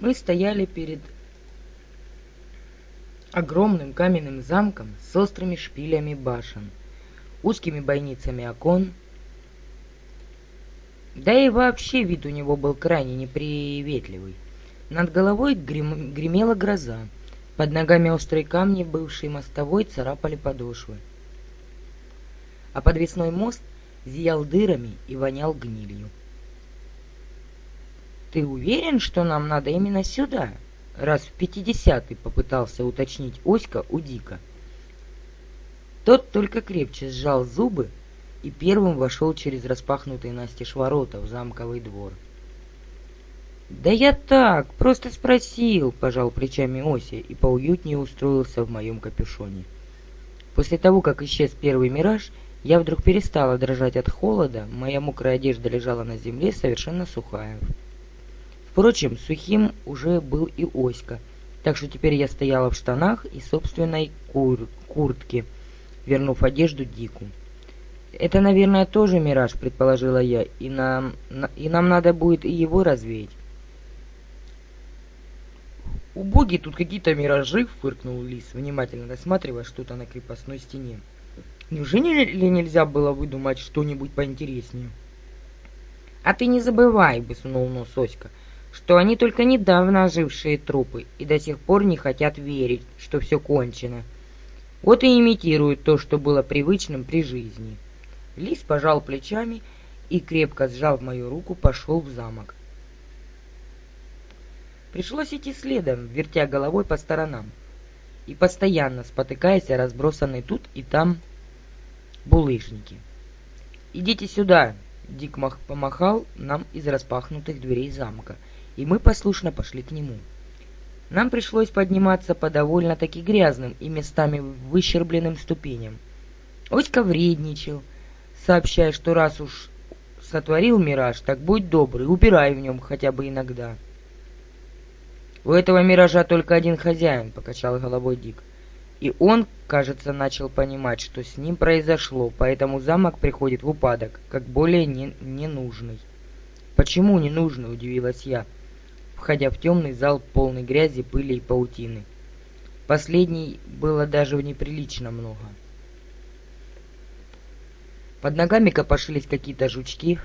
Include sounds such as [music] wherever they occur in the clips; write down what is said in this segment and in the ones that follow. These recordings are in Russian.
Мы стояли перед огромным каменным замком с острыми шпилями башен, узкими бойницами окон, да и вообще вид у него был крайне неприветливый. Над головой грем... гремела гроза, под ногами острые камни, бывшие мостовой, царапали подошвы. А подвесной мост зиял дырами и вонял гнилью. «Ты уверен, что нам надо именно сюда?» Раз в пятидесятый попытался уточнить Оська у Дика. Тот только крепче сжал зубы и первым вошел через распахнутые настежь ворота в замковый двор. «Да я так, просто спросил», — пожал плечами Ося и поуютнее устроился в моем капюшоне. После того, как исчез первый мираж, я вдруг перестала дрожать от холода, моя мокрая одежда лежала на земле совершенно сухая. Впрочем, сухим уже был и Оська, так что теперь я стояла в штанах и собственной кур куртке, вернув одежду Дику. «Это, наверное, тоже мираж», — предположила я, — «и нам, и нам надо будет и его развеять». «Убогие тут какие-то миражи», — фыркнул Лис, внимательно рассматривая что-то на крепостной стене. «Неужели нельзя было выдумать что-нибудь поинтереснее?» «А ты не забывай», — высунул нос Оська, что они только недавно ожившие трупы и до сих пор не хотят верить, что все кончено. Вот и имитируют то, что было привычным при жизни. Лис пожал плечами и, крепко сжав мою руку, пошел в замок. Пришлось идти следом, вертя головой по сторонам и постоянно спотыкаясь о разбросанные тут и там булыжники. «Идите сюда!» — Дик помахал нам из распахнутых дверей замка — и мы послушно пошли к нему. Нам пришлось подниматься по довольно-таки грязным и местами выщербленным ступеням. Оська вредничал, сообщая, что раз уж сотворил мираж, так будь добрый, убирай в нем хотя бы иногда. «У этого миража только один хозяин», — покачал головой Дик. И он, кажется, начал понимать, что с ним произошло, поэтому замок приходит в упадок, как более не ненужный. «Почему ненужный?» — удивилась я входя в темный зал полный грязи, пыли и паутины. Последней было даже неприлично много. Под ногами копошились какие-то жучки,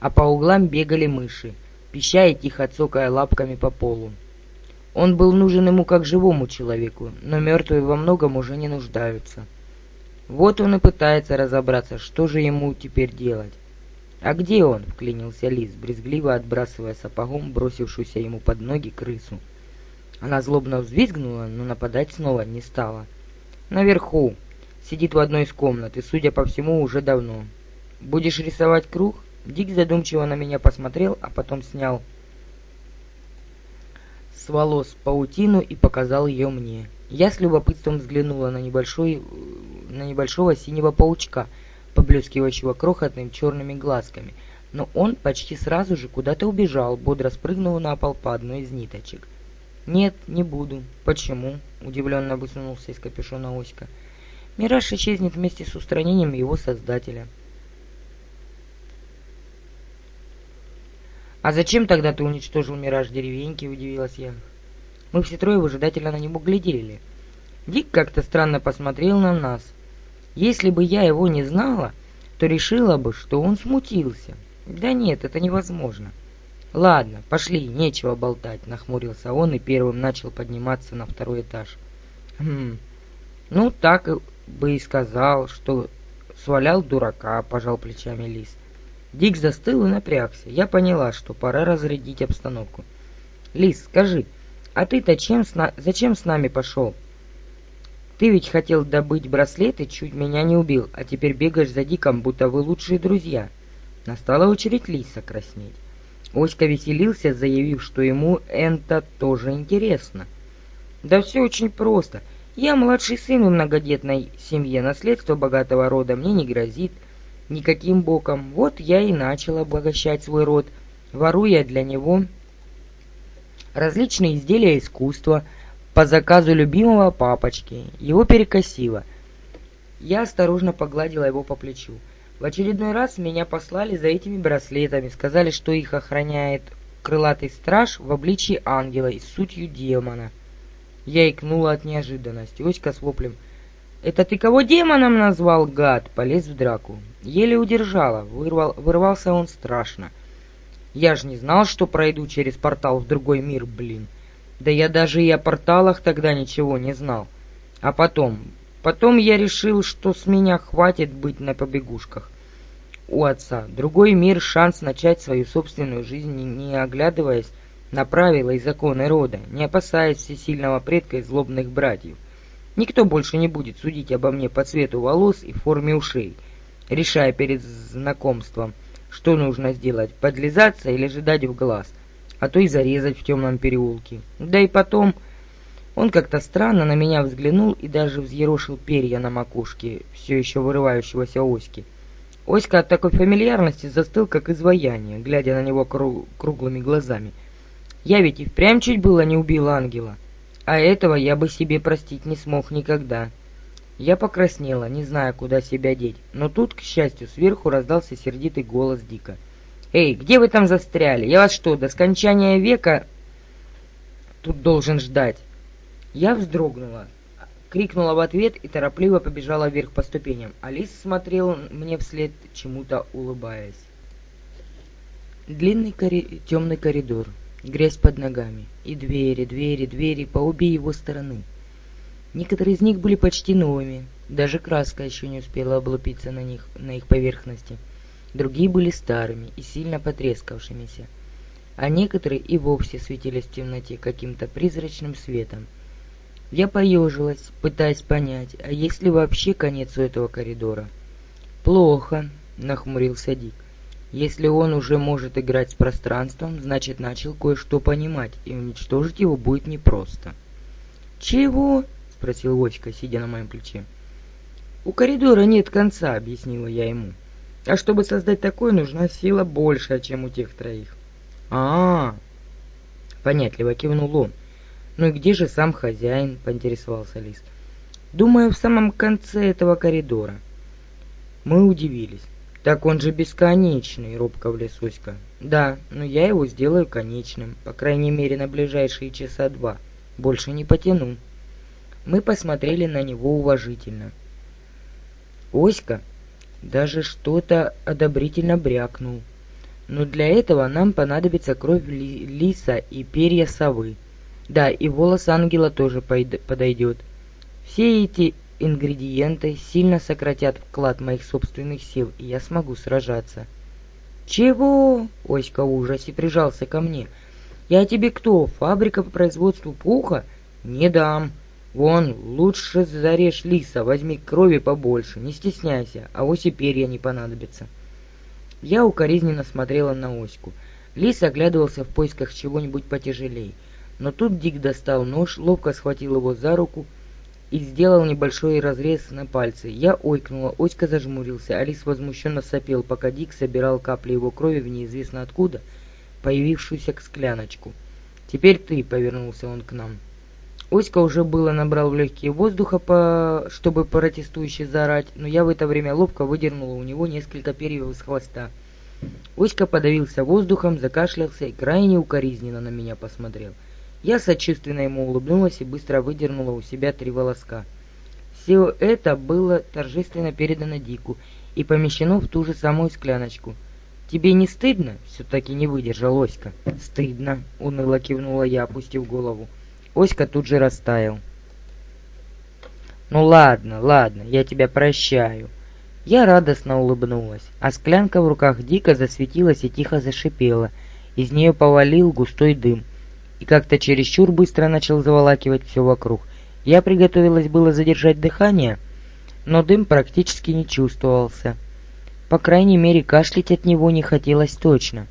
а по углам бегали мыши, пища тихо цокая лапками по полу. Он был нужен ему как живому человеку, но мертвые во многом уже не нуждаются. Вот он и пытается разобраться, что же ему теперь делать. «А где он?» — вклинился лис, брезгливо отбрасывая сапогом бросившуюся ему под ноги крысу. Она злобно взвизгнула, но нападать снова не стала. «Наверху. Сидит в одной из комнат, и, судя по всему, уже давно. Будешь рисовать круг?» Дик задумчиво на меня посмотрел, а потом снял с волос паутину и показал ее мне. Я с любопытством взглянула на, небольшой, на небольшого синего паучка — поблескивающего крохотными черными глазками, но он почти сразу же куда-то убежал, бодро спрыгнул на пол по одной из ниточек. «Нет, не буду». «Почему?» — удивленно высунулся из капюшона Оська. «Мираж исчезнет вместе с устранением его создателя». «А зачем тогда ты уничтожил мираж деревеньки?» — удивилась я. Мы все трое выжидательно на него глядели. Дик как-то странно посмотрел на нас — если бы я его не знала, то решила бы, что он смутился. Да нет, это невозможно. Ладно, пошли, нечего болтать, нахмурился он и первым начал подниматься на второй этаж. Хм, ну так бы и сказал, что свалял дурака, пожал плечами Лис. Дик застыл и напрягся. Я поняла, что пора разрядить обстановку. Лис, скажи, а ты-то чем с на... зачем с нами пошел? Ты ведь хотел добыть браслет и чуть меня не убил, а теперь бегаешь за Диком, будто вы лучшие друзья. Настала очередь Лиса краснеть. Оська веселился, заявив, что ему это тоже интересно. Да все очень просто. Я младший сын в многодетной семье, наследство богатого рода мне не грозит никаким боком. Вот я и начал обогащать свой род, воруя для него различные изделия искусства – по заказу любимого папочки. Его перекосило. Я осторожно погладила его по плечу. В очередной раз меня послали за этими браслетами, сказали, что их охраняет крылатый страж в обличии ангела и сутью демона. Я икнула от неожиданности. Оська с воплем «Это ты кого демоном назвал, гад?» Полез в драку. Еле удержала, вырвал, вырвался он страшно. Я ж не знал, что пройду через портал в другой мир, блин. Да я даже и о порталах тогда ничего не знал. А потом... Потом я решил, что с меня хватит быть на побегушках. У отца другой мир, шанс начать свою собственную жизнь, не оглядываясь на правила и законы рода, не опасаясь всесильного предка и злобных братьев. Никто больше не будет судить обо мне по цвету волос и форме ушей, решая перед знакомством, что нужно сделать, подлизаться или же дать в глаз, а то и зарезать в темном переулке. Да и потом, он как-то странно на меня взглянул и даже взъерошил перья на макушке, все еще вырывающегося оськи. Оська от такой фамильярности застыл, как изваяние, глядя на него круглыми глазами. Я ведь и впрямь чуть было не убил ангела. А этого я бы себе простить не смог никогда. Я покраснела, не зная, куда себя деть, но тут, к счастью, сверху раздался сердитый голос Дика. «Эй, где вы там застряли? Я вас что, до скончания века тут должен ждать?» Я вздрогнула, крикнула в ответ и торопливо побежала вверх по ступеням. Алис смотрел мне вслед, чему-то улыбаясь. Длинный кори... темный коридор грязь под ногами, и двери, двери, двери по обе его стороны. Некоторые из них были почти новыми, даже краска еще не успела облупиться на них, на их поверхности. Другие были старыми и сильно потрескавшимися, а некоторые и вовсе светились в темноте каким-то призрачным светом. Я поежилась, пытаясь понять, а есть ли вообще конец у этого коридора? «Плохо», — нахмурился Дик. Если он уже может играть с пространством, значит начал кое-что понимать, и уничтожить его будет непросто. «Чего?» — спросил Вочка, сидя на моем плече. «У коридора нет конца», — объяснила я ему. «А чтобы создать такое, нужна сила большая, чем у тех троих». «А-а-а!» — понятливо кивнул он. «Ну и где же сам хозяин?» — поинтересовался Лис. «Думаю, в самом конце этого коридора». Мы удивились. «Так он же бесконечный», — робко влез Уська. «Да, но я его сделаю конечным, по крайней мере на ближайшие часа два. Больше не потяну». Мы посмотрели на него уважительно. Оська даже что-то одобрительно брякнул. Но для этого нам понадобится кровь ли лиса и перья совы. Да, и волос ангела тоже подойдет. Все эти ингредиенты сильно сократят вклад моих собственных сил, и я смогу сражаться. «Чего?» — Оська в ужасе прижался ко мне. «Я тебе кто, фабрика по производству пуха? Не дам. Вон, лучше зарежь лиса, возьми крови побольше, не стесняйся, а оси перья не понадобится». Я укоризненно смотрела на Оську. Лис оглядывался в поисках чего-нибудь потяжелей. Но тут Дик достал нож, ловко схватил его за руку и сделал небольшой разрез на пальце. Я ойкнула, Оська зажмурился, Алис возмущенно сопел, пока Дик собирал капли его крови в неизвестно откуда, появившуюся к скляночку. «Теперь ты», — повернулся он к нам. Оська уже было набрал в легкие воздуха, по... чтобы протестующе заорать, но я в это время ловко выдернула у него несколько перьев из хвоста. Оська подавился воздухом, закашлялся и крайне укоризненно на меня посмотрел — я сочувственно ему улыбнулась и быстро выдернула у себя три волоска. Все это было торжественно передано Дику и помещено в ту же самую скляночку. «Тебе не стыдно?» — все-таки не выдержал Оська. «Стыдно», — уныло кивнула я, опустив голову. Оська тут же растаял. «Ну ладно, ладно, я тебя прощаю». Я радостно улыбнулась, а склянка в руках Дика засветилась и тихо зашипела. Из нее повалил густой дым — и как-то чересчур быстро начал заволакивать все вокруг. Я приготовилась было задержать дыхание, но дым практически не чувствовался. По крайней мере, кашлять от него не хотелось точно.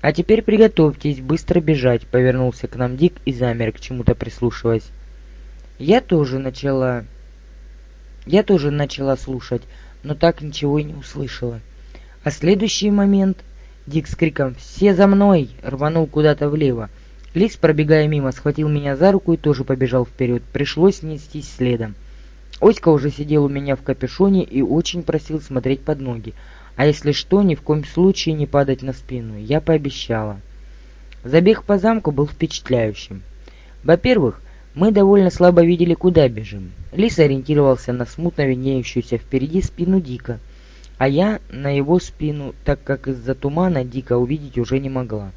«А теперь приготовьтесь быстро бежать», — повернулся к нам Дик и замер, к чему-то прислушиваясь. Я тоже начала... Я тоже начала слушать, но так ничего и не услышала. А следующий момент Дик с криком «Все за мной!» рванул куда-то влево. Лис, пробегая мимо, схватил меня за руку и тоже побежал вперед. Пришлось нестись следом. Оська уже сидел у меня в капюшоне и очень просил смотреть под ноги. А если что, ни в коем случае не падать на спину. Я пообещала. Забег по замку был впечатляющим. Во-первых, мы довольно слабо видели, куда бежим. Лис ориентировался на смутно виднеющуюся впереди спину Дика, а я на его спину, так как из-за тумана Дика увидеть уже не могла.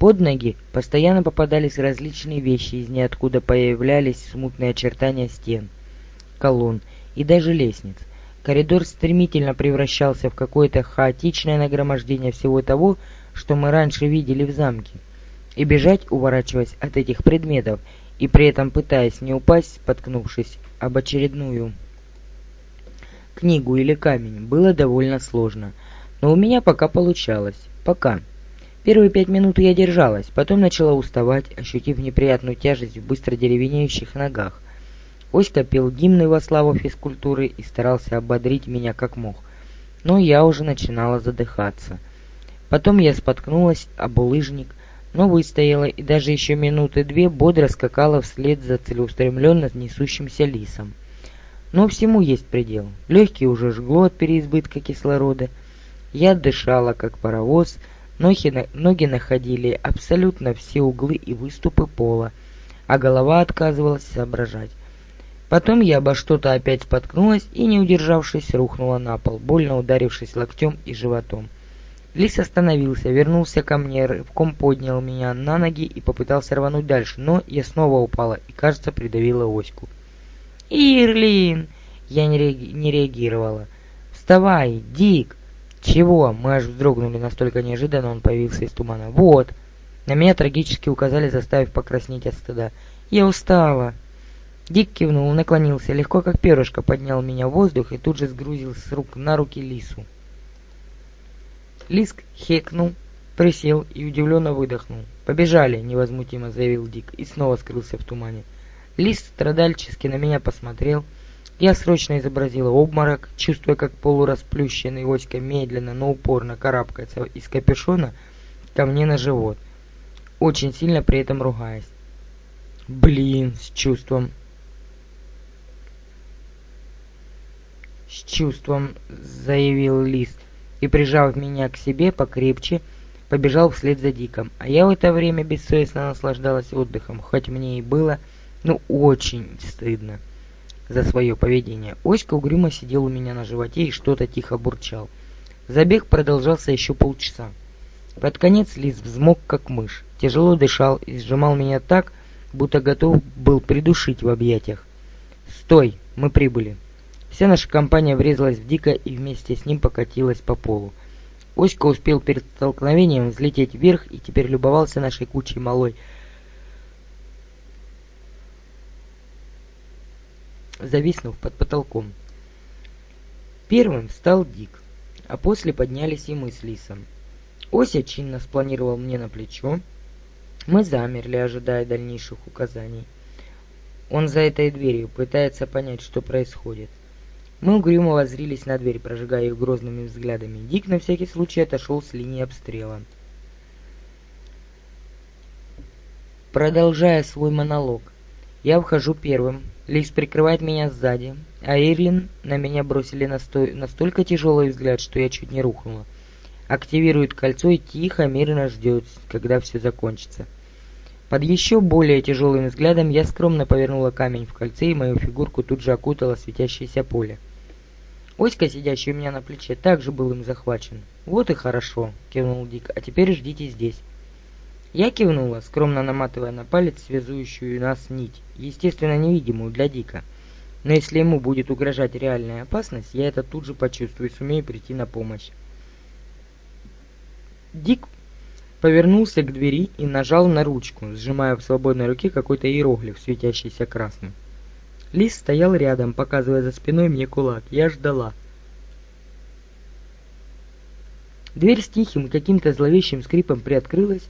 Под ноги постоянно попадались различные вещи, из ниоткуда появлялись смутные очертания стен, колонн и даже лестниц. Коридор стремительно превращался в какое-то хаотичное нагромождение всего того, что мы раньше видели в замке. И бежать, уворачиваясь от этих предметов, и при этом пытаясь не упасть, споткнувшись об очередную книгу или камень, было довольно сложно. Но у меня пока получалось. Пока. Первые пять минут я держалась, потом начала уставать, ощутив неприятную тяжесть в быстро деревенеющих ногах. Оська пел гимны во славу физкультуры и старался ободрить меня как мог. Но я уже начинала задыхаться. Потом я споткнулась об улыжник, но выстояла и даже еще минуты две бодро скакала вслед за целеустремленно несущимся лисом. Но всему есть предел. Легкие уже жгло от переизбытка кислорода. Я дышала, как паровоз, ноги, ноги находили абсолютно все углы и выступы пола, а голова отказывалась соображать. Потом я обо что-то опять споткнулась и, не удержавшись, рухнула на пол, больно ударившись локтем и животом. Лис остановился, вернулся ко мне, рывком поднял меня на ноги и попытался рвануть дальше, но я снова упала и, кажется, придавила оську. «Ирлин!» Я не, реаги... не реагировала. «Вставай, Дик!» «Чего?» Мы аж вздрогнули настолько неожиданно, он появился из тумана. «Вот!» На меня трагически указали, заставив покраснеть от стыда. «Я устала!» Дик кивнул, наклонился, легко как перышко поднял меня в воздух и тут же сгрузил с рук на руки лису. Лиск хекнул, присел и удивленно выдохнул. «Побежали!» — невозмутимо заявил Дик и снова скрылся в тумане. Лис страдальчески на меня посмотрел. Я срочно изобразила обморок, чувствуя, как полурасплющенный Оська медленно, но упорно карабкается из капюшона ко мне на живот, очень сильно при этом ругаясь. «Блин!» — с чувством с чувством заявил Лист и, прижав меня к себе покрепче, побежал вслед за Диком, а я в это время бессовестно наслаждалась отдыхом, хоть мне и было, ну, очень стыдно за свое поведение. Оська угрюмо сидел у меня на животе и что-то тихо бурчал. Забег продолжался еще полчаса. Под конец Лис взмок, как мышь, тяжело дышал и сжимал меня так, будто готов был придушить в объятиях. «Стой! Мы прибыли!» Вся наша компания врезалась в Дика и вместе с ним покатилась по полу. Оська успел перед столкновением взлететь вверх и теперь любовался нашей кучей малой. Зависнув под потолком. Первым встал Дик, а после поднялись и мы с Лисом. Ося чинно спланировал мне на плечо. Мы замерли, ожидая дальнейших указаний. Он за этой дверью пытается понять, что происходит. Мы угрюмо воззрились на дверь, прожигая их грозными взглядами. Дик на всякий случай отошел с линии обстрела. Продолжая свой монолог, я вхожу первым. Лис прикрывает меня сзади, а Ирлин на меня бросили насто... настолько тяжелый взгляд, что я чуть не рухнула. Активирует кольцо и тихо, мирно ждет, когда все закончится. Под еще более тяжелым взглядом я скромно повернула камень в кольце, и мою фигурку тут же окутало светящееся поле. Оська, сидящий у меня на плече, также был им захвачен. «Вот и хорошо», — кивнул Дик, — «а теперь ждите здесь». Я кивнула, скромно наматывая на палец связующую нас нить, естественно, невидимую для Дика. Но если ему будет угрожать реальная опасность, я это тут же почувствую и сумею прийти на помощь. Дик повернулся к двери и нажал на ручку, сжимая в свободной руке какой-то иероглиф, светящийся красным. Лис стоял рядом, показывая за спиной мне кулак. Я ждала. Дверь с тихим каким-то зловещим скрипом приоткрылась.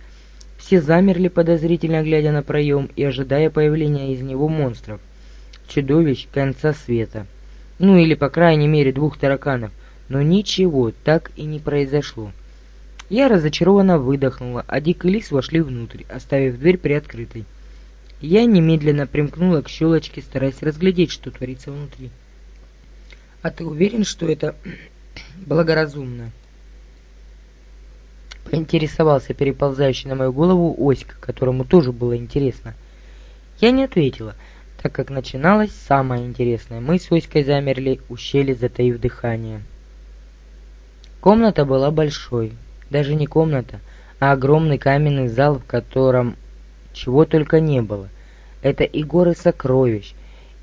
Все замерли, подозрительно глядя на проем и ожидая появления из него монстров. Чудовищ конца света. Ну или, по крайней мере, двух тараканов. Но ничего так и не произошло. Я разочарованно выдохнула, а Дик и Лис вошли внутрь, оставив дверь приоткрытой. Я немедленно примкнула к щелочке, стараясь разглядеть, что творится внутри. «А ты уверен, что это [clears throat] благоразумно?» поинтересовался переползающий на мою голову Оська, которому тоже было интересно. Я не ответила, так как начиналось самое интересное. Мы с Оськой замерли, ущели, затаив дыхание. Комната была большой, даже не комната, а огромный каменный зал, в котором чего только не было. Это и горы сокровищ,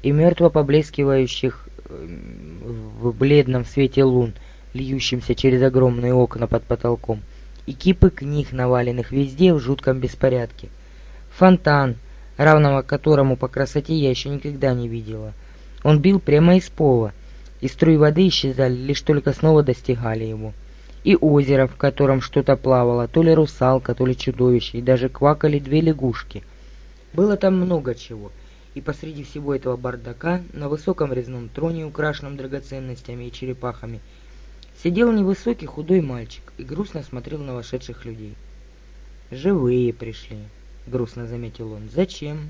и мертво поблескивающих в бледном свете лун, льющимся через огромные окна под потолком, и кипы книг, наваленных везде в жутком беспорядке. Фонтан, равного которому по красоте я еще никогда не видела. Он бил прямо из пола, и струи воды исчезали, лишь только снова достигали его. И озеро, в котором что-то плавало, то ли русалка, то ли чудовище, и даже квакали две лягушки. Было там много чего — и посреди всего этого бардака, на высоком резном троне, украшенном драгоценностями и черепахами, сидел невысокий худой мальчик и грустно смотрел на вошедших людей. «Живые пришли», — грустно заметил он. «Зачем?»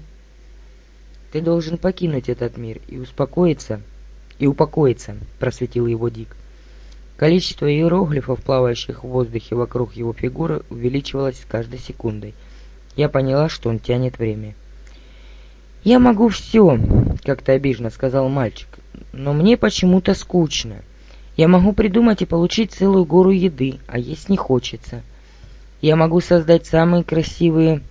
«Ты должен покинуть этот мир и успокоиться, и упокоиться», — просветил его Дик. Количество иероглифов, плавающих в воздухе вокруг его фигуры, увеличивалось с каждой секундой. Я поняла, что он тянет время. «Я могу все», — как-то обиженно сказал мальчик, — «но мне почему-то скучно. Я могу придумать и получить целую гору еды, а есть не хочется. Я могу создать самые красивые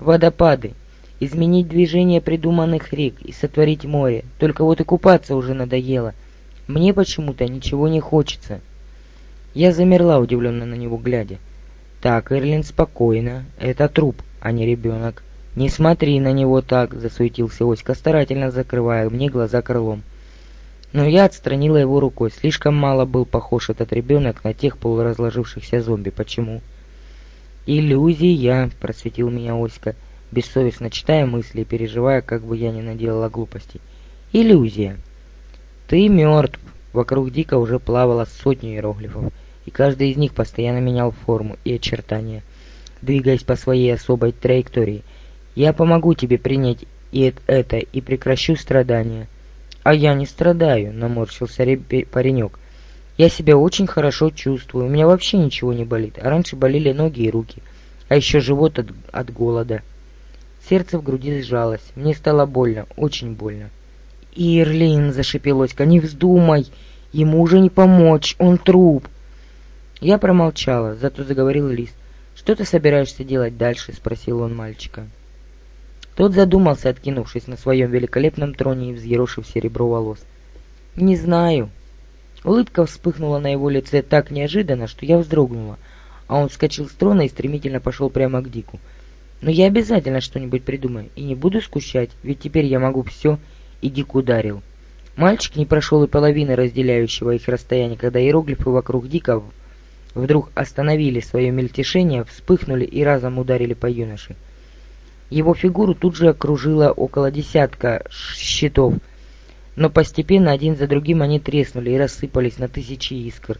водопады, изменить движение придуманных рек и сотворить море, только вот и купаться уже надоело. Мне почему-то ничего не хочется». Я замерла, удивленно на него глядя. «Так, Эрлин, спокойно. Это труп, а не ребенок». «Не смотри на него так!» — засуетился Оська, старательно закрывая мне глаза крылом. Но я отстранила его рукой. Слишком мало был похож этот ребенок на тех полуразложившихся зомби. Почему? «Иллюзия!» — просветил меня Оська, бессовестно читая мысли и переживая, как бы я ни наделала глупостей. «Иллюзия!» «Ты мертв!» Вокруг Дика уже плавало сотни иероглифов, и каждый из них постоянно менял форму и очертания, двигаясь по своей особой траектории — я помогу тебе принять и это, и прекращу страдания. А я не страдаю, наморщился паренек. Я себя очень хорошо чувствую, у меня вообще ничего не болит, а раньше болели ноги и руки, а еще живот от, от голода. Сердце в груди сжалось, мне стало больно, очень больно. «Ирлин!» — зашипел Оська, «не вздумай! Ему уже не помочь, он труп!» Я промолчала, зато заговорил Лист. «Что ты собираешься делать дальше?» — спросил он мальчика. Тот задумался, откинувшись на своем великолепном троне и взъерошив серебро волос. «Не знаю». Улыбка вспыхнула на его лице так неожиданно, что я вздрогнула, а он вскочил с трона и стремительно пошел прямо к Дику. «Но я обязательно что-нибудь придумаю и не буду скучать, ведь теперь я могу все», и Дик ударил. Мальчик не прошел и половины разделяющего их расстояния, когда иероглифы вокруг Дика вдруг остановили свое мельтешение, вспыхнули и разом ударили по юноше. Его фигуру тут же окружило около десятка щитов, но постепенно один за другим они треснули и рассыпались на тысячи искр.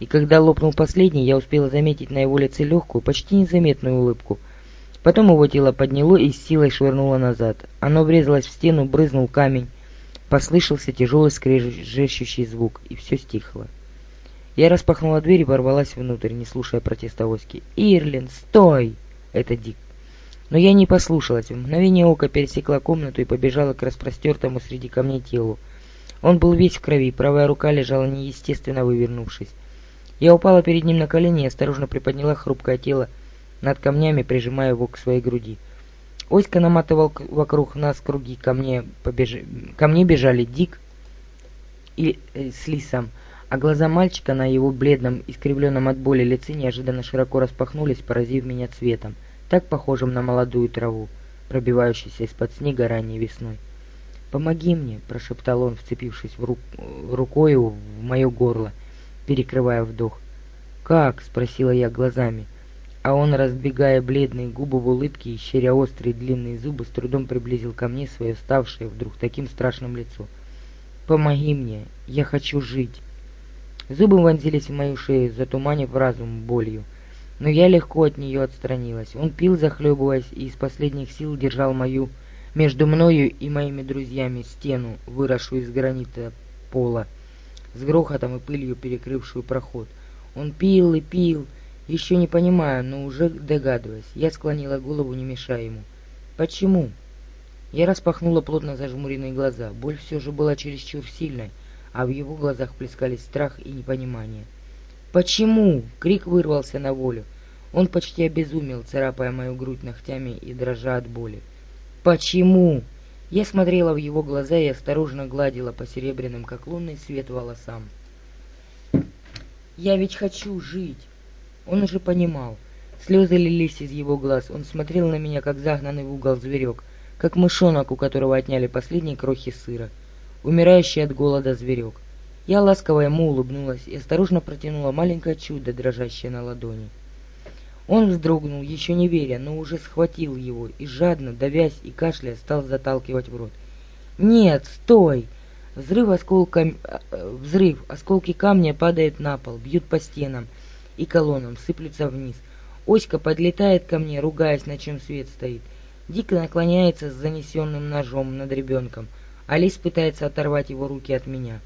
И когда лопнул последний, я успела заметить на его лице легкую, почти незаметную улыбку. Потом его тело подняло и с силой швырнуло назад. Оно врезалось в стену, брызнул камень. Послышался тяжелый скрежещущий звук, и все стихло. Я распахнула дверь и ворвалась внутрь, не слушая протеста Оськи. «Ирлин, стой!» Это Дик. Но я не послушалась. В мгновение ока пересекла комнату и побежала к распростертому среди камней телу. Он был весь в крови, правая рука лежала неестественно вывернувшись. Я упала перед ним на колени и осторожно приподняла хрупкое тело над камнями, прижимая его к своей груди. Оська наматывал вокруг нас круги, ко мне, побеж... ко мне бежали Дик и э, с Лисом, а глаза мальчика на его бледном, искривленном от боли лице неожиданно широко распахнулись, поразив меня цветом так похожим на молодую траву, пробивающуюся из-под снега ранней весной. «Помоги мне!» — прошептал он, вцепившись в ру... рукою в мое горло, перекрывая вдох. «Как?» — спросила я глазами. А он, разбегая бледные губы в улыбке и щеря острые длинные зубы, с трудом приблизил ко мне свое ставшее вдруг таким страшным лицо. «Помоги мне! Я хочу жить!» Зубы вонзились в мою шею, затуманив разум болью но я легко от нее отстранилась. Он пил, захлебываясь, и из последних сил держал мою между мною и моими друзьями стену, выросшую из гранита пола, с грохотом и пылью перекрывшую проход. Он пил и пил, Еще не понимаю, но уже догадываюсь. Я склонила голову, не мешая ему. Почему? Я распахнула плотно зажмуренные глаза. Боль все же была чересчур сильной, а в его глазах плескались страх и непонимание. «Почему?» — крик вырвался на волю. Он почти обезумел, царапая мою грудь ногтями и дрожа от боли. «Почему?» Я смотрела в его глаза и осторожно гладила по серебряным, как лунный свет, волосам. «Я ведь хочу жить!» Он уже понимал. Слезы лились из его глаз. Он смотрел на меня, как загнанный в угол зверек, как мышонок, у которого отняли последние крохи сыра. Умирающий от голода зверек. Я ласково ему улыбнулась и осторожно протянула маленькое чудо, дрожащее на ладони. Он вздрогнул, еще не веря, но уже схватил его и жадно, давясь и кашляя, стал заталкивать в рот. «Нет, стой!» Взрыв, осколками, э, взрыв, осколки камня падают на пол, бьют по стенам и колоннам, сыплются вниз. Оська подлетает ко мне, ругаясь, на чем свет стоит. Дико наклоняется с занесенным ножом над ребенком. Алис пытается оторвать его руки от меня.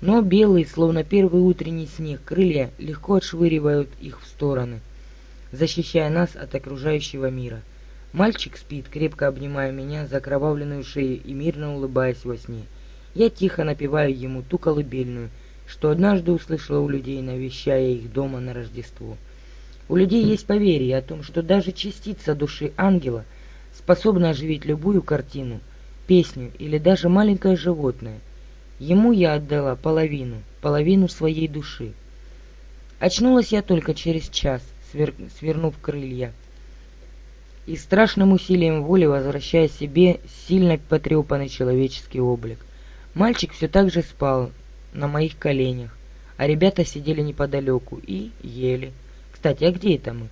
Но белые, словно первый утренний снег, крылья легко отшвыривают их в стороны защищая нас от окружающего мира. Мальчик спит, крепко обнимая меня за окровавленную шею и мирно улыбаясь во сне. Я тихо напеваю ему ту колыбельную, что однажды услышала у людей, навещая их дома на Рождество. У людей есть поверье о том, что даже частица души ангела способна оживить любую картину, песню или даже маленькое животное. Ему я отдала половину, половину своей души. Очнулась я только через час, свер... свернув крылья, и страшным усилием воли возвращая себе сильно потрепанный человеческий облик. Мальчик все так же спал на моих коленях, а ребята сидели неподалеку и ели. Кстати, а где это мы?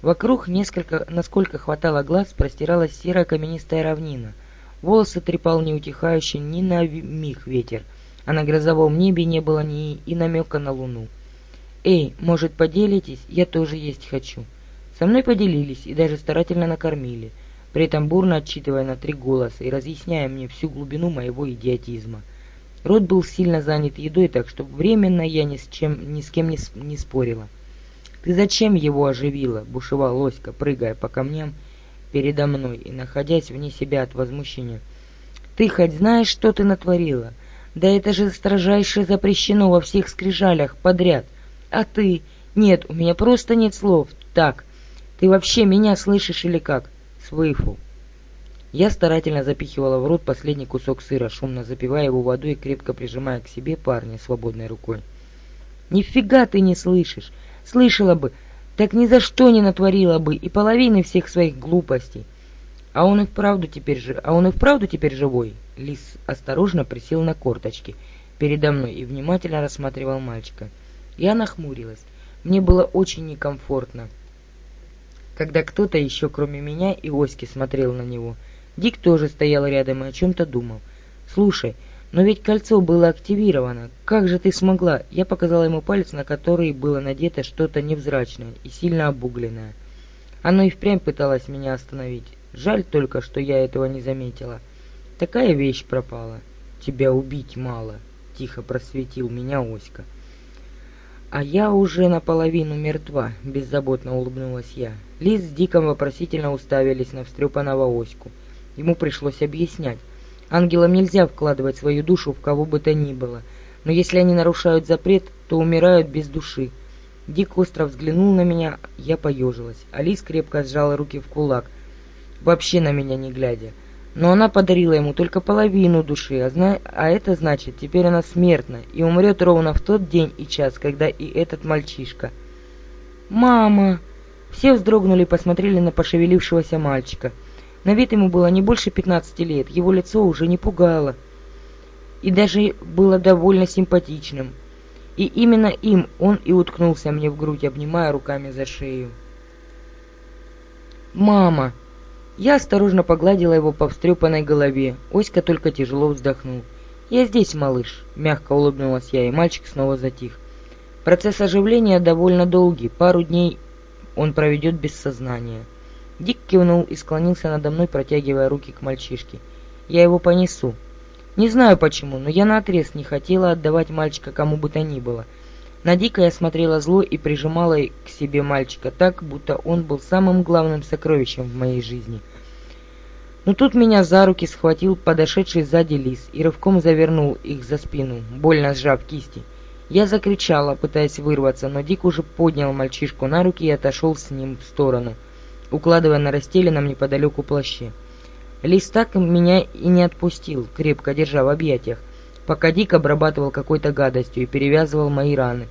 Вокруг, несколько, насколько хватало глаз, простиралась серая каменистая равнина. Волосы трепал неутихающий ни на миг ветер, а на грозовом небе не было ни и намека на луну. «Эй, может, поделитесь? Я тоже есть хочу». Со мной поделились и даже старательно накормили, при этом бурно отчитывая на три голоса и разъясняя мне всю глубину моего идиотизма. Рот был сильно занят едой, так что временно я ни с, чем, ни с кем не, не спорила. «Ты зачем его оживила?» — бушевал Лоська, прыгая по камням передо мной и находясь вне себя от возмущения. «Ты хоть знаешь, что ты натворила? Да это же строжайше запрещено во всех скрижалях подряд!» А ты? Нет, у меня просто нет слов. Так, ты вообще меня слышишь или как? Свыфу. Я старательно запихивала в рот последний кусок сыра, шумно запивая его водой и крепко прижимая к себе парня свободной рукой. «Нифига ты не слышишь! Слышала бы, так ни за что не натворила бы и половины всех своих глупостей. А он и вправду теперь же, а он и вправду теперь живой. Лис осторожно присел на корточки передо мной и внимательно рассматривал мальчика. Я нахмурилась. Мне было очень некомфортно, когда кто-то еще, кроме меня и Оськи, смотрел на него. Дик тоже стоял рядом и о чем-то думал. «Слушай, но ведь кольцо было активировано. Как же ты смогла?» Я показала ему палец, на который было надето что-то невзрачное и сильно обугленное. Оно и впрямь пыталось меня остановить. Жаль только, что я этого не заметила. Такая вещь пропала. Тебя убить мало, — тихо просветил меня Оська. «А я уже наполовину мертва», — беззаботно улыбнулась я. Лиз с Диком вопросительно уставились на встрепанного оську. Ему пришлось объяснять. Ангелам нельзя вкладывать свою душу в кого бы то ни было, но если они нарушают запрет, то умирают без души. Дик остро взглянул на меня, я поежилась. Алис крепко сжала руки в кулак, вообще на меня не глядя. Но она подарила ему только половину души, а, зна... а это значит, теперь она смертна и умрет ровно в тот день и час, когда и этот мальчишка. «Мама!» Все вздрогнули и посмотрели на пошевелившегося мальчика. На вид ему было не больше пятнадцати лет, его лицо уже не пугало и даже было довольно симпатичным. И именно им он и уткнулся мне в грудь, обнимая руками за шею. «Мама!» Я осторожно погладила его по встрепанной голове. Оська только тяжело вздохнул. «Я здесь, малыш», — мягко улыбнулась я, и мальчик снова затих. Процесс оживления довольно долгий, пару дней он проведет без сознания. Дик кивнул и склонился надо мной, протягивая руки к мальчишке. «Я его понесу». Не знаю почему, но я наотрез не хотела отдавать мальчика кому бы то ни было. На Дика я смотрела зло и прижимала к себе мальчика так, будто он был самым главным сокровищем в моей жизни. Но тут меня за руки схватил подошедший сзади лис и рывком завернул их за спину, больно сжав кисти. Я закричала, пытаясь вырваться, но Дик уже поднял мальчишку на руки и отошел с ним в сторону, укладывая на расстеленном неподалеку плаще. Лис так меня и не отпустил, крепко держа в объятиях, пока Дик обрабатывал какой-то гадостью и перевязывал мои раны,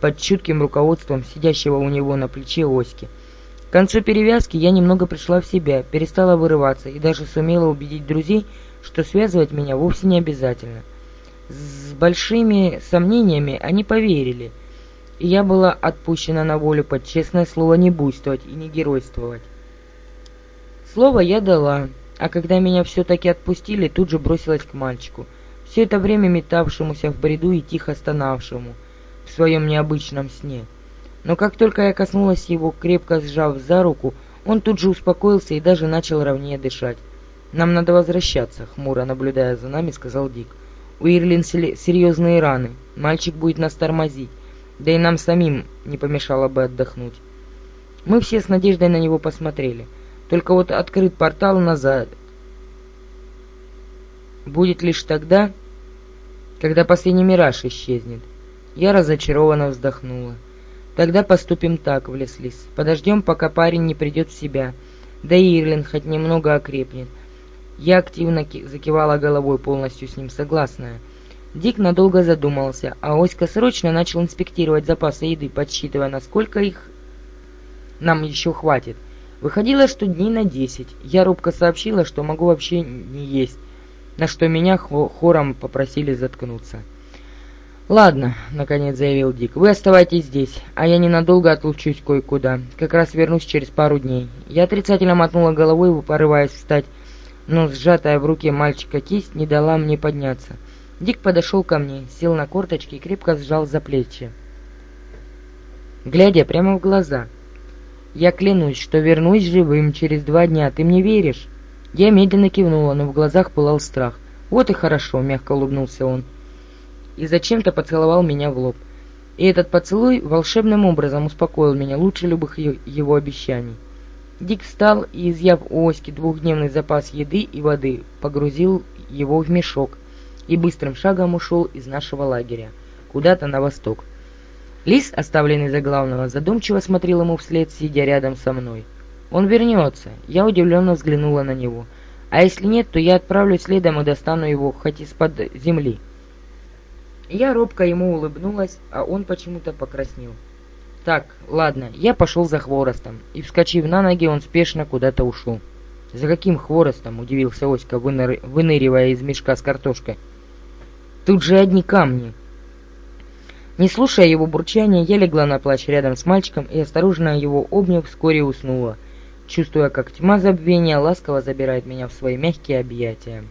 под чутким руководством сидящего у него на плече Оськи. К концу перевязки я немного пришла в себя, перестала вырываться и даже сумела убедить друзей, что связывать меня вовсе не обязательно. С большими сомнениями они поверили, я была отпущена на волю под честное слово не буйствовать и не геройствовать. Слово я дала, а когда меня все-таки отпустили, тут же бросилась к мальчику, все это время метавшемуся в бреду и тихо стонавшему в своем необычном сне. Но как только я коснулась его, крепко сжав за руку, он тут же успокоился и даже начал ровнее дышать. «Нам надо возвращаться», — хмуро наблюдая за нами, сказал Дик. «У Ирлин серьезные раны, мальчик будет нас тормозить, да и нам самим не помешало бы отдохнуть». Мы все с надеждой на него посмотрели — только вот открыт портал назад будет лишь тогда, когда последний мираж исчезнет. Я разочарованно вздохнула. Тогда поступим так, влез Лис. Подождем, пока парень не придет в себя. Да и Ирлин хоть немного окрепнет. Я активно закивала головой, полностью с ним согласная. Дик надолго задумался, а Оська срочно начал инспектировать запасы еды, подсчитывая, насколько их нам еще хватит. Выходило, что дней на десять. Я робко сообщила, что могу вообще не есть, на что меня хором попросили заткнуться. «Ладно», — наконец заявил Дик, — «вы оставайтесь здесь, а я ненадолго отлучусь кое-куда. Как раз вернусь через пару дней». Я отрицательно мотнула головой, порываясь встать, но сжатая в руке мальчика кисть не дала мне подняться. Дик подошел ко мне, сел на корточки и крепко сжал за плечи, глядя прямо в глаза — я клянусь, что вернусь живым через два дня. Ты мне веришь?» Я медленно кивнула, но в глазах пылал страх. «Вот и хорошо», — мягко улыбнулся он. И зачем-то поцеловал меня в лоб. И этот поцелуй волшебным образом успокоил меня лучше любых его обещаний. Дик встал и, изъяв у Оськи двухдневный запас еды и воды, погрузил его в мешок и быстрым шагом ушел из нашего лагеря, куда-то на восток. Лис, оставленный за главного, задумчиво смотрел ему вслед, сидя рядом со мной. «Он вернется!» Я удивленно взглянула на него. «А если нет, то я отправлюсь следом и достану его, хоть из-под земли». Я робко ему улыбнулась, а он почему-то покраснел. «Так, ладно, я пошел за хворостом». И, вскочив на ноги, он спешно куда-то ушел. «За каким хворостом?» — удивился Оська, выныр... выныривая из мешка с картошкой. «Тут же одни камни!» Не слушая его бурчания, я легла на плач рядом с мальчиком и, осторожно его обняв, вскоре уснула, чувствуя, как тьма забвения ласково забирает меня в свои мягкие объятия.